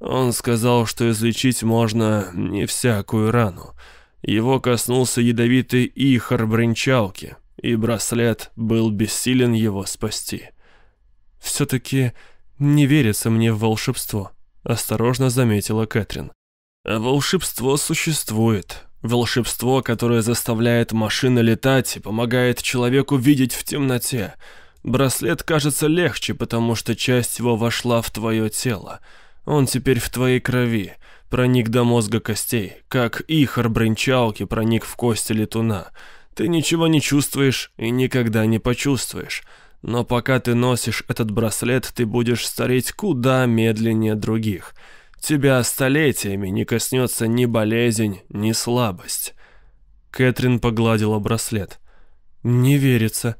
Он сказал, что излечить можно не всякую рану. Его коснулся ядовитый ихор бренчалки, и браслет был бессилен его спасти. «Все-таки не верится мне в волшебство», — осторожно заметила Кэтрин. «Волшебство существует. Волшебство, которое заставляет машины летать и помогает человеку видеть в темноте. Браслет кажется легче, потому что часть его вошла в твое тело. Он теперь в твоей крови, проник до мозга костей, как ихор бренчалки проник в кости летуна. Ты ничего не чувствуешь и никогда не почувствуешь». Но пока ты носишь этот браслет, ты будешь стареть куда медленнее других. Тебя столетиями не коснется ни болезнь, ни слабость. Кэтрин погладила браслет. «Не верится.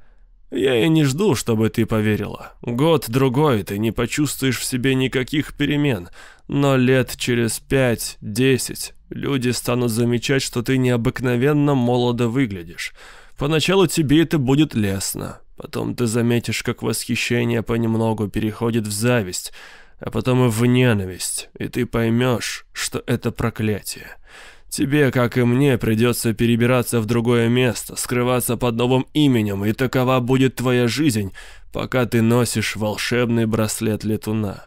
Я и не жду, чтобы ты поверила. Год-другой ты не почувствуешь в себе никаких перемен, но лет через пять-десять люди станут замечать, что ты необыкновенно молодо выглядишь. Поначалу тебе это будет лестно, Потом ты заметишь, как восхищение понемногу переходит в зависть, а потом и в ненависть, и ты поймешь, что это проклятие. Тебе, как и мне, придется перебираться в другое место, скрываться под новым именем, и такова будет твоя жизнь, пока ты носишь волшебный браслет летуна.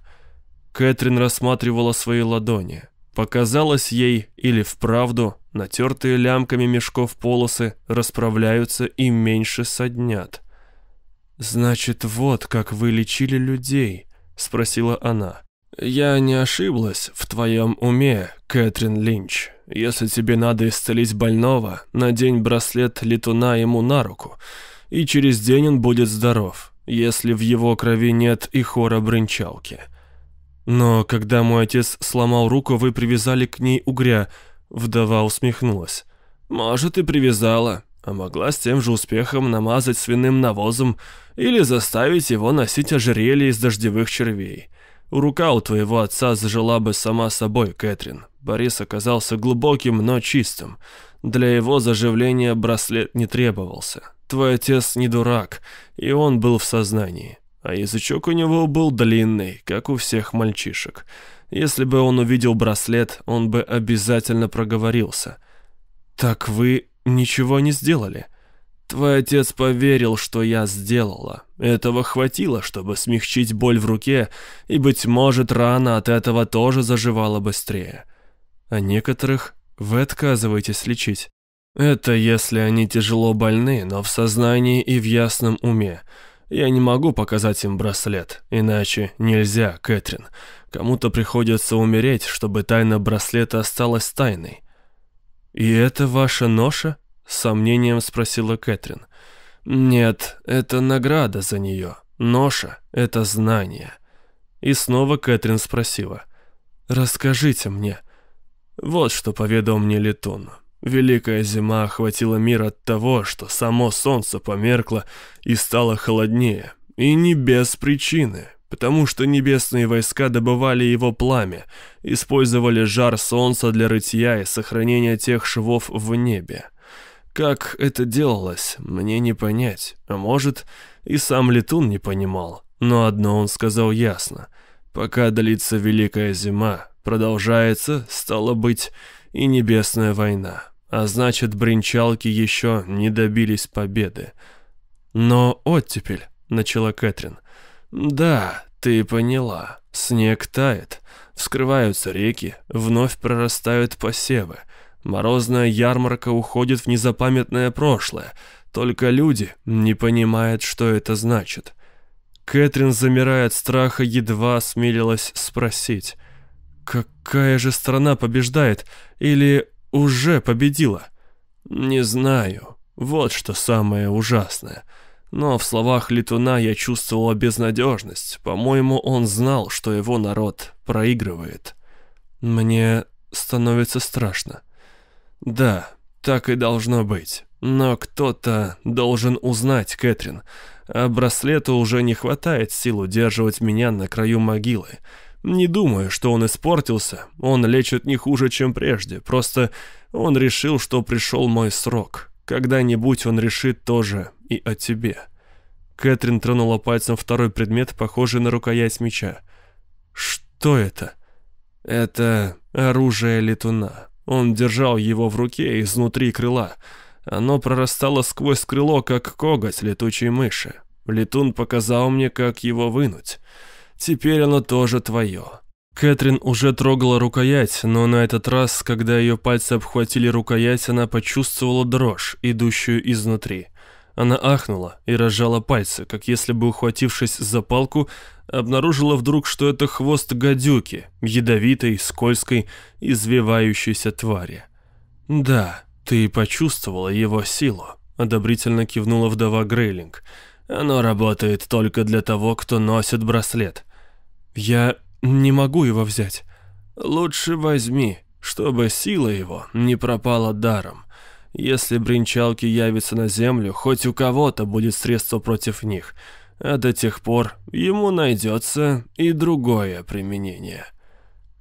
Кэтрин рассматривала свои ладони. Показалось ей, или вправду, натертые лямками мешков полосы расправляются и меньше соднят. «Значит, вот как вы лечили людей?» — спросила она. «Я не ошиблась в твоем уме, Кэтрин Линч. Если тебе надо исцелить больного, надень браслет летуна ему на руку, и через день он будет здоров, если в его крови нет и хора брынчалки. Но когда мой отец сломал руку, вы привязали к ней угря», — вдова усмехнулась. «Может, и привязала, а могла с тем же успехом намазать свиным навозом или заставить его носить ожерелье из дождевых червей. Рука у твоего отца зажила бы сама собой, Кэтрин. Борис оказался глубоким, но чистым. Для его заживления браслет не требовался. Твой отец не дурак, и он был в сознании. А язычок у него был длинный, как у всех мальчишек. Если бы он увидел браслет, он бы обязательно проговорился. «Так вы ничего не сделали. Твой отец поверил, что я сделала. Этого хватило, чтобы смягчить боль в руке, и, быть может, рана от этого тоже заживала быстрее. А некоторых вы отказываетесь лечить. Это если они тяжело больны, но в сознании и в ясном уме. Я не могу показать им браслет, иначе нельзя, Кэтрин. Кому-то приходится умереть, чтобы тайна браслета осталась тайной. «И это ваша ноша?» — с сомнением спросила Кэтрин. «Нет, это награда за нее. Ноша — это знание». И снова Кэтрин спросила. «Расскажите мне». Вот что поведал мне Летон. Великая зима охватила мир от того, что само солнце померкло и стало холоднее. И не без причины потому что небесные войска добывали его пламя, использовали жар солнца для рытья и сохранения тех швов в небе. Как это делалось, мне не понять, а может, и сам Летун не понимал, но одно он сказал ясно. Пока длится Великая Зима, продолжается, стало быть, и Небесная война, а значит, бринчалки еще не добились победы. Но оттепель начала Кэтрин. «Да, ты поняла. Снег тает, вскрываются реки, вновь прорастают посевы. Морозная ярмарка уходит в незапамятное прошлое, только люди не понимают, что это значит». Кэтрин, замирая от страха, едва осмелилась спросить. «Какая же страна побеждает? Или уже победила?» «Не знаю. Вот что самое ужасное. Но в словах Летуна я чувствовала безнадежность. По-моему, он знал, что его народ проигрывает. Мне становится страшно. Да, так и должно быть. Но кто-то должен узнать, Кэтрин. А браслету уже не хватает сил удерживать меня на краю могилы. Не думаю, что он испортился. Он лечит не хуже, чем прежде. Просто он решил, что пришел мой срок. Когда-нибудь он решит тоже и о тебе. Кэтрин тронула пальцем второй предмет, похожий на рукоять меча. Что это? Это оружие летуна. Он держал его в руке изнутри крыла. Оно прорастало сквозь крыло, как коготь летучей мыши. Летун показал мне, как его вынуть. Теперь оно тоже твое. Кэтрин уже трогала рукоять, но на этот раз, когда ее пальцы обхватили рукоять, она почувствовала дрожь, идущую изнутри. Она ахнула и разжала пальцы, как если бы, ухватившись за палку, обнаружила вдруг, что это хвост гадюки, ядовитой, скользкой, извивающейся твари. «Да, ты почувствовала его силу», — одобрительно кивнула вдова Грейлинг. «Оно работает только для того, кто носит браслет». «Я не могу его взять». «Лучше возьми, чтобы сила его не пропала даром. Если бринчалки явятся на землю, хоть у кого-то будет средство против них, а до тех пор ему найдется и другое применение».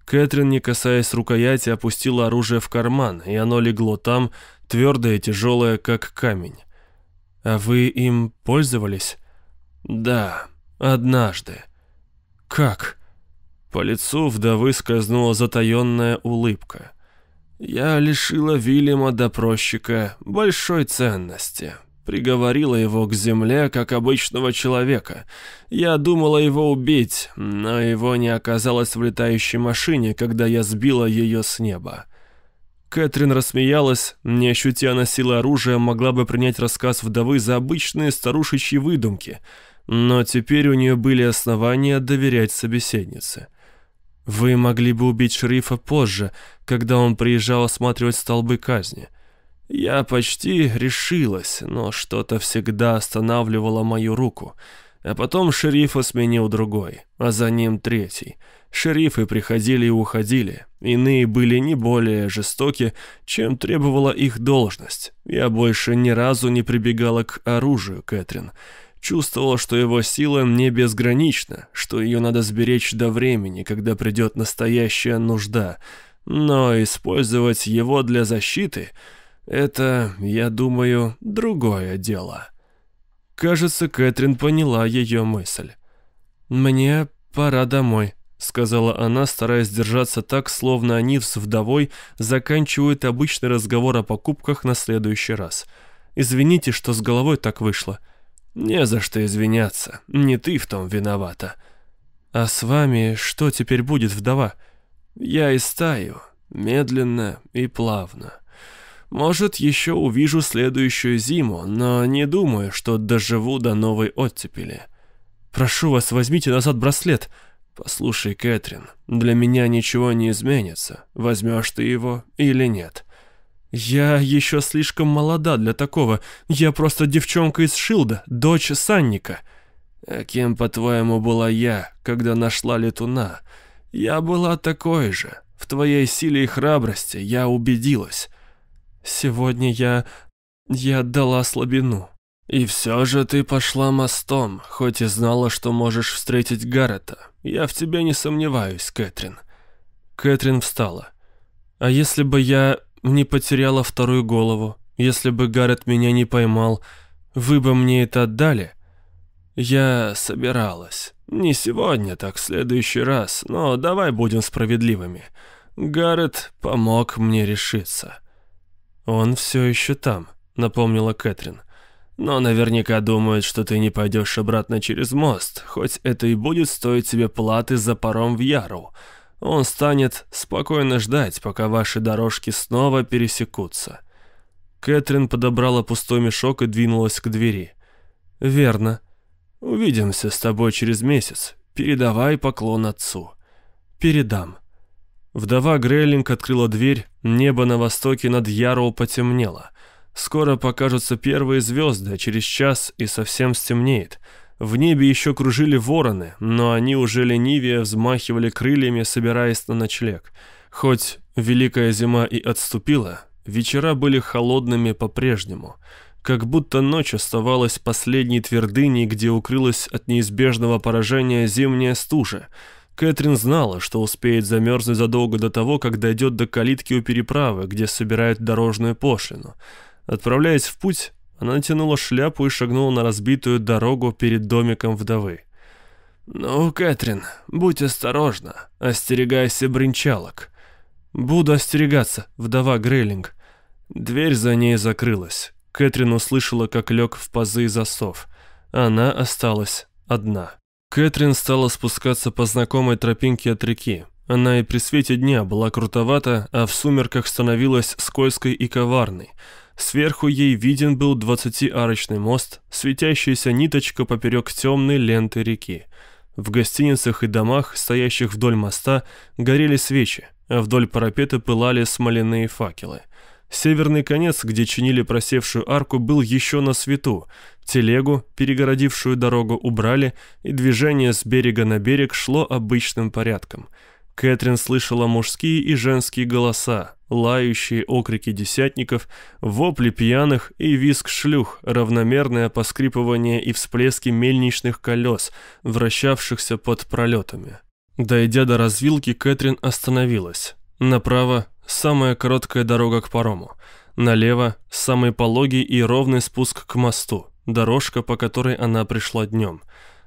Кэтрин, не касаясь рукояти, опустила оружие в карман, и оно легло там, твердое и тяжелое, как камень. «А вы им пользовались?» «Да, однажды». «Как?» По лицу вдовы скользнула затаенная улыбка. «Я лишила Вильяма допросчика большой ценности. Приговорила его к земле, как обычного человека. Я думала его убить, но его не оказалось в летающей машине, когда я сбила ее с неба». Кэтрин рассмеялась, не ощутя на силы оружия, могла бы принять рассказ вдовы за обычные старушечьи выдумки, но теперь у нее были основания доверять собеседнице. Вы могли бы убить шерифа позже, когда он приезжал осматривать столбы казни. Я почти решилась, но что-то всегда останавливало мою руку. А потом шерифа сменил другой, а за ним третий. Шерифы приходили и уходили. Иные были не более жестоки, чем требовала их должность. Я больше ни разу не прибегала к оружию, Кэтрин. Чувствовал, что его сила не безгранична, что ее надо сберечь до времени, когда придет настоящая нужда. Но использовать его для защиты — это, я думаю, другое дело. Кажется, Кэтрин поняла ее мысль. «Мне пора домой», — сказала она, стараясь держаться так, словно они с вдовой заканчивают обычный разговор о покупках на следующий раз. «Извините, что с головой так вышло». «Не за что извиняться, не ты в том виновата». «А с вами что теперь будет, вдова?» «Я истаю, медленно и плавно. Может, еще увижу следующую зиму, но не думаю, что доживу до новой оттепели». «Прошу вас, возьмите назад браслет». «Послушай, Кэтрин, для меня ничего не изменится, возьмешь ты его или нет». «Я еще слишком молода для такого. Я просто девчонка из Шилда, дочь Санника». «А кем, по-твоему, была я, когда нашла летуна? Я была такой же. В твоей силе и храбрости я убедилась. Сегодня я... я дала слабину». «И все же ты пошла мостом, хоть и знала, что можешь встретить Гаррета. Я в тебе не сомневаюсь, Кэтрин». Кэтрин встала. «А если бы я не потеряла вторую голову. Если бы Гаррет меня не поймал, вы бы мне это отдали?» «Я собиралась. Не сегодня, так в следующий раз, но давай будем справедливыми. Гаррет помог мне решиться». «Он все еще там», — напомнила Кэтрин. но наверняка думают, что ты не пойдешь обратно через мост, хоть это и будет стоить тебе платы за паром в Яру. Он станет спокойно ждать, пока ваши дорожки снова пересекутся». Кэтрин подобрала пустой мешок и двинулась к двери. «Верно. Увидимся с тобой через месяц. Передавай поклон отцу». «Передам». Вдова Грейлинг открыла дверь, небо на востоке над Яроу потемнело. Скоро покажутся первые звезды, а через час и совсем стемнеет. В небе еще кружили вороны, но они уже ленивее взмахивали крыльями, собираясь на ночлег. Хоть великая зима и отступила, вечера были холодными по-прежнему. Как будто ночь оставалась последней твердыней, где укрылась от неизбежного поражения зимняя стужа. Кэтрин знала, что успеет замерзнуть задолго до того, как дойдет до калитки у переправы, где собирают дорожную пошлину. Отправляясь в путь, она натянула шляпу и шагнула на разбитую дорогу перед домиком вдовы. «Ну, Кэтрин, будь осторожна, остерегайся бренчалок». «Буду остерегаться, вдова Грейлинг». Дверь за ней закрылась. Кэтрин услышала, как лег в пазы засов. Она осталась одна. Кэтрин стала спускаться по знакомой тропинке от реки. Она и при свете дня была крутовата, а в сумерках становилась скользкой и коварной. Сверху ей виден был двадцатиарочный мост, светящаяся ниточка поперек темной ленты реки. В гостиницах и домах, стоящих вдоль моста, горели свечи, а вдоль парапета пылали смоляные факелы. Северный конец, где чинили просевшую арку, был еще на свету. Телегу, перегородившую дорогу, убрали, и движение с берега на берег шло обычным порядком – Кэтрин слышала мужские и женские голоса, лающие окрики десятников, вопли пьяных и визг шлюх, равномерное поскрипывание и всплески мельничных колес, вращавшихся под пролетами. Дойдя до развилки, Кэтрин остановилась. Направо – самая короткая дорога к парому. Налево – самый пологий и ровный спуск к мосту, дорожка, по которой она пришла днем.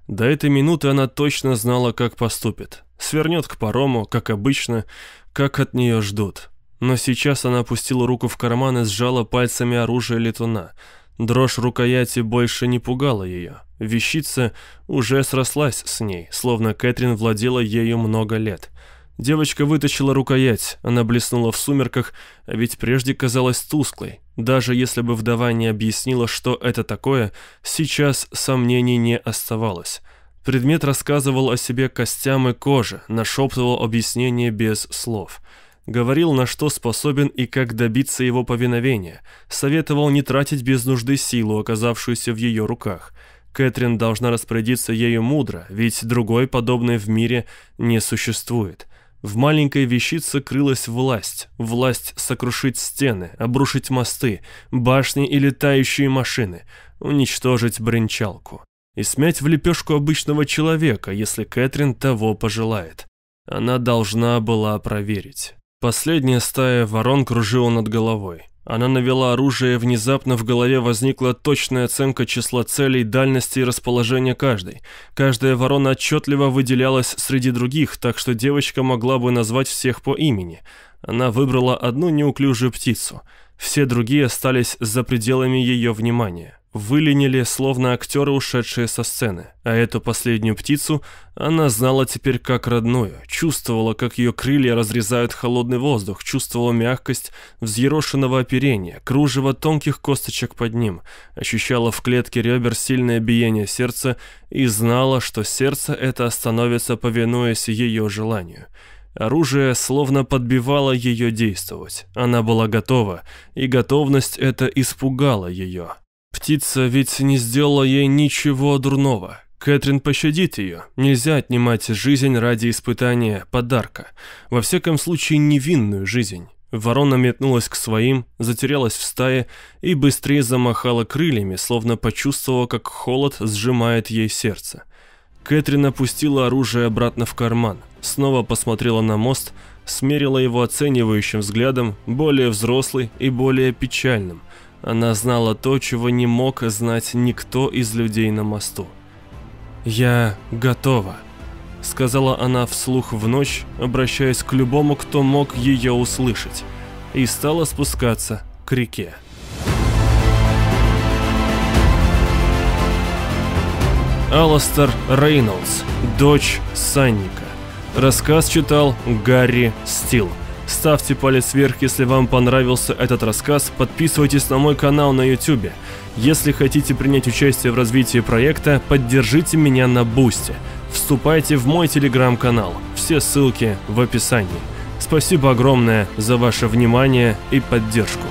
До этой минуты она точно знала, как поступит. Свернет к парому, как обычно, как от нее ждут. Но сейчас она опустила руку в карман и сжала пальцами оружие летуна. Дрожь рукояти больше не пугала ее. Вещица уже срослась с ней, словно Кэтрин владела ею много лет. Девочка вытащила рукоять, она блеснула в сумерках, а ведь прежде казалась тусклой. Даже если бы вдова не объяснила, что это такое, сейчас сомнений не оставалось. Предмет рассказывал о себе костям и коже, нашептывал объяснение без слов. Говорил, на что способен и как добиться его повиновения. Советовал не тратить без нужды силу, оказавшуюся в ее руках. Кэтрин должна распорядиться ею мудро, ведь другой подобной в мире не существует. В маленькой вещице крылась власть. Власть сокрушить стены, обрушить мосты, башни и летающие машины, уничтожить бренчалку и смять в лепешку обычного человека, если Кэтрин того пожелает. Она должна была проверить. Последняя стая ворон кружила над головой. Она навела оружие, внезапно в голове возникла точная оценка числа целей, дальности и расположения каждой. Каждая ворона отчетливо выделялась среди других, так что девочка могла бы назвать всех по имени. Она выбрала одну неуклюжую птицу. Все другие остались за пределами ее внимания выленили, словно актеры, ушедшие со сцены. А эту последнюю птицу она знала теперь как родную, чувствовала, как ее крылья разрезают холодный воздух, чувствовала мягкость взъерошенного оперения, кружево тонких косточек под ним, ощущала в клетке ребер сильное биение сердца и знала, что сердце это остановится, повинуясь ее желанию. Оружие словно подбивало ее действовать. Она была готова, и готовность эта испугала ее. Птица ведь не сделала ей ничего дурного. Кэтрин пощадит ее. Нельзя отнимать жизнь ради испытания подарка. Во всяком случае, невинную жизнь. Ворона метнулась к своим, затерялась в стае и быстрее замахала крыльями, словно почувствовала, как холод сжимает ей сердце. Кэтрин опустила оружие обратно в карман, снова посмотрела на мост, смерила его оценивающим взглядом, более взрослый и более печальным – она знала то, чего не мог знать никто из людей на мосту. «Я готова», — сказала она вслух в ночь, обращаясь к любому, кто мог ее услышать, и стала спускаться к реке. Аластер Рейнольдс, дочь Санника. Рассказ читал Гарри Стил. Ставьте палец вверх, если вам понравился этот рассказ, подписывайтесь на мой канал на YouTube. Если хотите принять участие в развитии проекта, поддержите меня на Бусте. Вступайте в мой телеграм-канал, все ссылки в описании. Спасибо огромное за ваше внимание и поддержку.